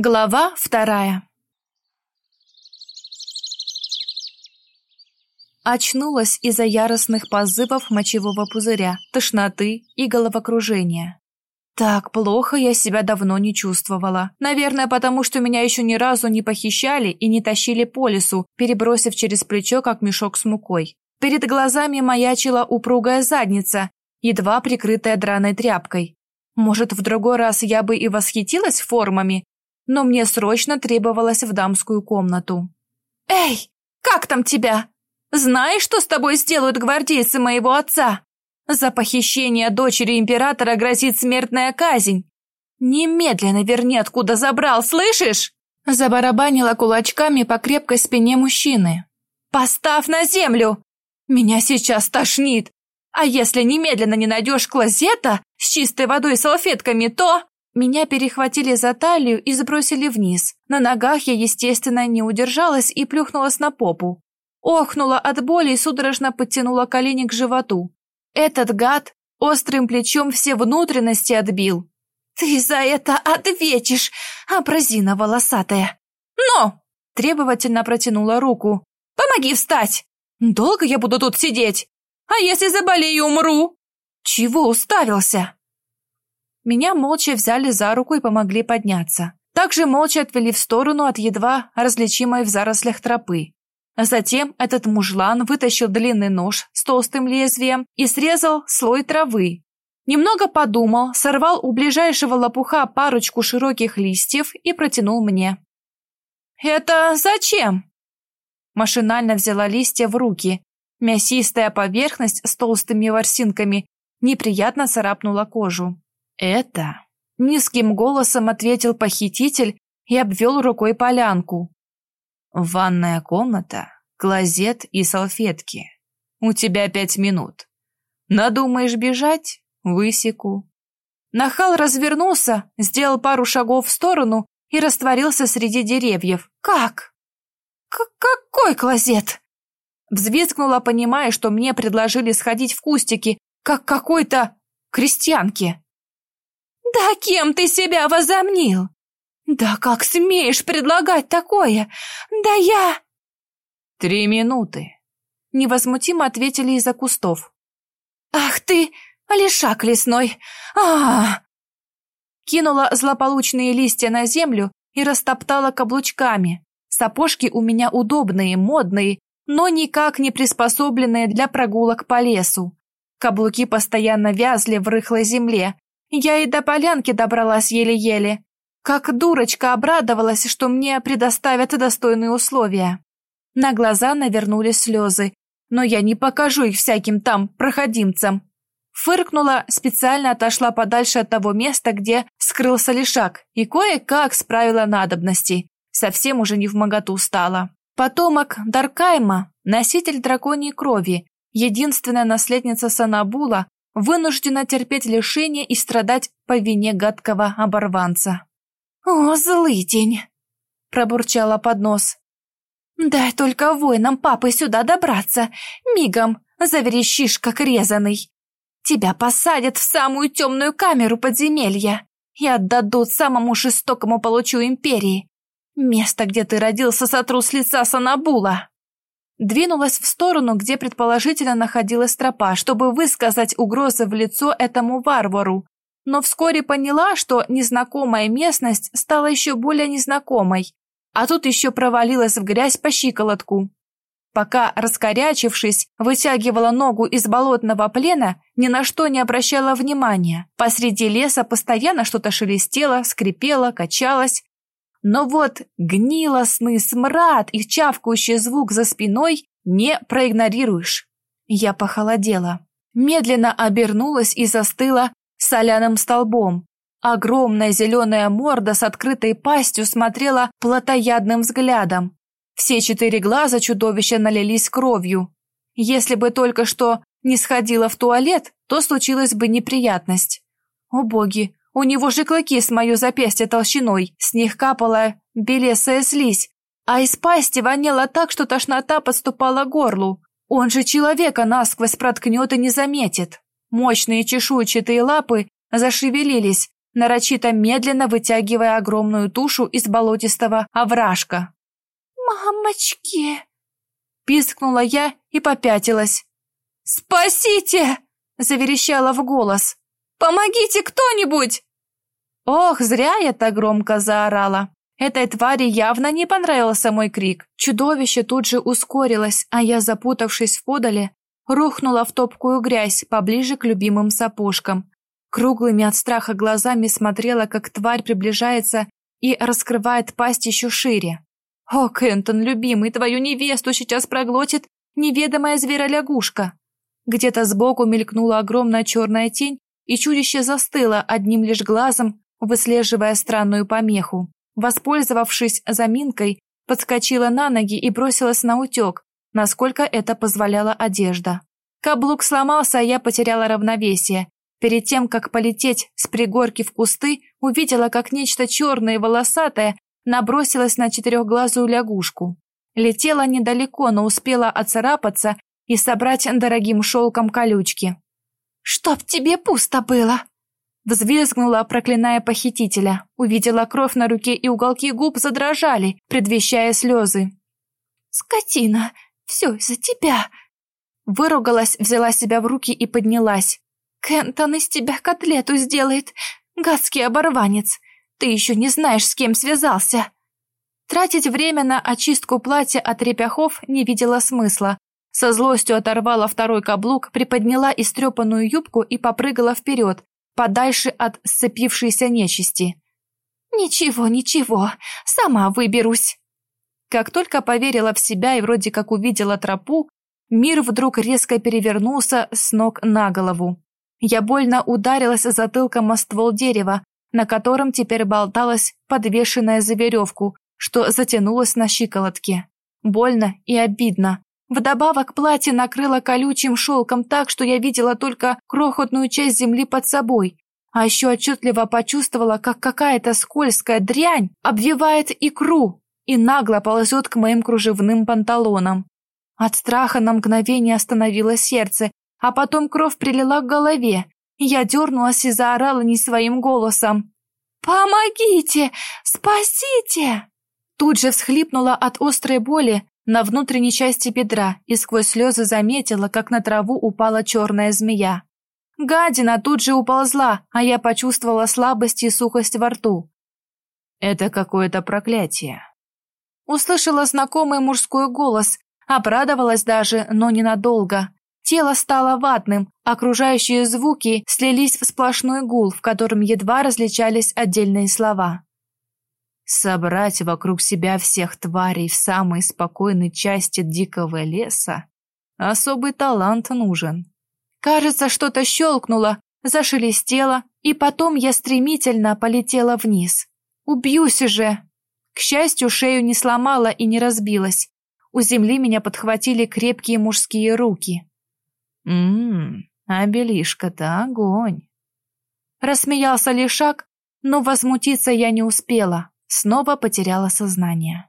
Глава вторая Очнулась из-за яростных позывов мочевого пузыря, тошноты и головокружения. Так плохо я себя давно не чувствовала. Наверное, потому что меня еще ни разу не похищали и не тащили по лесу, перебросив через плечо, как мешок с мукой. Перед глазами маячила упругая задница, едва прикрытая драной тряпкой. Может, в другой раз я бы и восхитилась формами, но мне срочно требовалось в дамскую комнату. «Эй, как там тебя? Знаешь, что с тобой сделают гвардейцы моего отца? За похищение дочери императора грозит смертная казнь. Немедленно верни, откуда забрал, слышишь?» Забарабанила кулачками по крепкой спине мужчины. «Поставь на землю! Меня сейчас тошнит! А если немедленно не найдешь клозета с чистой водой и салфетками, то...» Меня перехватили за талию и сбросили вниз. На ногах я, естественно, не удержалась и плюхнулась на попу. Охнула от боли и судорожно подтянула колени к животу. Этот гад острым плечом все внутренности отбил. «Ты за это ответишь, абразина волосатая!» «Но!» – требовательно протянула руку. «Помоги встать! Долго я буду тут сидеть? А если заболею, умру?» «Чего уставился?» Меня молча взяли за руку и помогли подняться. Также молча отвели в сторону от едва различимой в зарослях тропы. Затем этот мужлан вытащил длинный нож с толстым лезвием и срезал слой травы. Немного подумал, сорвал у ближайшего лопуха парочку широких листьев и протянул мне. «Это зачем?» Машинально взяла листья в руки. Мясистая поверхность с толстыми ворсинками неприятно царапнула кожу. «Это...» — низким голосом ответил похититель и обвел рукой полянку. «Ванная комната, клозет и салфетки. У тебя пять минут. Надумаешь бежать? Высеку». Нахал развернулся, сделал пару шагов в сторону и растворился среди деревьев. «Как? К какой клозет?» Взвизгнула, понимая, что мне предложили сходить в кустики, как какой-то крестьянке. «Да кем ты себя возомнил? Да как смеешь предлагать такое? Да я...» «Три минуты», — невозмутимо ответили из-за кустов. «Ах ты, лишак лесной! а, Кинула злополучные листья на землю и растоптала каблучками. Сапожки у меня удобные, модные, но никак не приспособленные для прогулок по лесу. Каблуки постоянно вязли в рыхлой земле, я и до полянки добралась еле-еле. Как дурочка обрадовалась, что мне предоставят достойные условия. На глаза навернулись слезы, но я не покажу их всяким там проходимцам. Фыркнула, специально отошла подальше от того места, где скрылся лишак, и кое-как справила надобности. Совсем уже не в моготу стала. Потомок Даркайма, носитель драконьей крови, единственная наследница Санабула, вынуждена терпеть лишения и страдать по вине гадкого оборванца. «О, злый день!» – пробурчала под нос. «Дай только воинам папы сюда добраться, мигом заверещишь, как резаный. Тебя посадят в самую темную камеру подземелья и отдадут самому жестокому получу империи. Место, где ты родился, сотру с лица Санабула». Двинулась в сторону, где предположительно находилась тропа, чтобы высказать угрозы в лицо этому варвару, но вскоре поняла, что незнакомая местность стала еще более незнакомой, а тут еще провалилась в грязь по щиколотку. Пока, раскорячившись, вытягивала ногу из болотного плена, ни на что не обращала внимания. Посреди леса постоянно что-то шелестело, скрипело, качалось, но вот гнилостный смрад и чавкающий звук за спиной не проигнорируешь. Я похолодела. Медленно обернулась и застыла соляным столбом. Огромная зеленая морда с открытой пастью смотрела плотоядным взглядом. Все четыре глаза чудовища налились кровью. Если бы только что не сходила в туалет, то случилась бы неприятность. О боги, у него же клыки с мое запястье толщиной, с них капала белесая слизь, а из пасти воняло так, что тошнота подступала к горлу. Он же человека насквозь проткнет и не заметит. Мощные чешуйчатые лапы зашевелились, нарочито медленно вытягивая огромную тушу из болотистого овражка. «Мамочки!» Пискнула я и попятилась. «Спасите!» — заверещала в голос. «Помогите кто-нибудь!» Ох, зря я так громко заорала. Этой твари явно не понравился мой крик. Чудовище тут же ускорилось, а я, запутавшись в подоле, рухнула в топкую грязь поближе к любимым сапожкам. Круглыми от страха глазами смотрела, как тварь приближается и раскрывает пасть еще шире. «О, Кентон, любимый, твою невесту сейчас проглотит неведомая зверолягушка!» Где-то сбоку мелькнула огромная черная тень, и чудище застыло одним лишь глазом, выслеживая странную помеху. Воспользовавшись заминкой, подскочила на ноги и бросилась на утек, насколько это позволяла одежда. Каблук сломался, а я потеряла равновесие. Перед тем, как полететь с пригорки в кусты, увидела, как нечто черное и волосатое набросилось на четырехглазую лягушку. Летела недалеко, но успела оцарапаться и собрать дорогим шелком колючки. «Чтоб тебе пусто было!» Взвизгнула, проклиная похитителя. Увидела кровь на руке, и уголки губ задрожали, предвещая слезы. «Скотина! Все из-за тебя!» Выругалась, взяла себя в руки и поднялась. «Кентон из тебя котлету сделает! Гадский оборванец! Ты еще не знаешь, с кем связался!» Тратить время на очистку платья от репяхов не видела смысла. Со злостью оторвала второй каблук, приподняла истрепанную юбку и попрыгала вперед, подальше от сцепившейся нечисти. «Ничего, ничего, сама выберусь». Как только поверила в себя и вроде как увидела тропу, мир вдруг резко перевернулся с ног на голову. Я больно ударилась затылком о ствол дерева, на котором теперь болталась подвешенная за веревку, что затянулась на щиколотке. Больно и обидно. Вдобавок платье накрыло колючим шелком так, что я видела только крохотную часть земли под собой, а еще отчетливо почувствовала, как какая-то скользкая дрянь обвивает икру и нагло ползет к моим кружевным панталонам. От страха на мгновение остановилось сердце, а потом кровь прилила к голове. Я дернулась и заорала не своим голосом. «Помогите! Спасите!» Тут же всхлипнула от острой боли, на внутренней части бедра и сквозь слезы заметила, как на траву упала черная змея. Гадина тут же уползла, а я почувствовала слабость и сухость во рту. «Это какое-то проклятие». Услышала знакомый мужской голос, обрадовалась даже, но ненадолго. Тело стало ватным, окружающие звуки слились в сплошной гул, в котором едва различались отдельные слова. Собрать вокруг себя всех тварей в самой спокойной части дикого леса особый талант нужен. Кажется, что-то щелкнуло, зашелестело, и потом я стремительно полетела вниз. Убьюсь уже! К счастью, шею не сломала и не разбилась. У земли меня подхватили крепкие мужские руки. «Ммм, а белишка-то огонь!» Рассмеялся Лешак, но возмутиться я не успела снова потеряла сознание.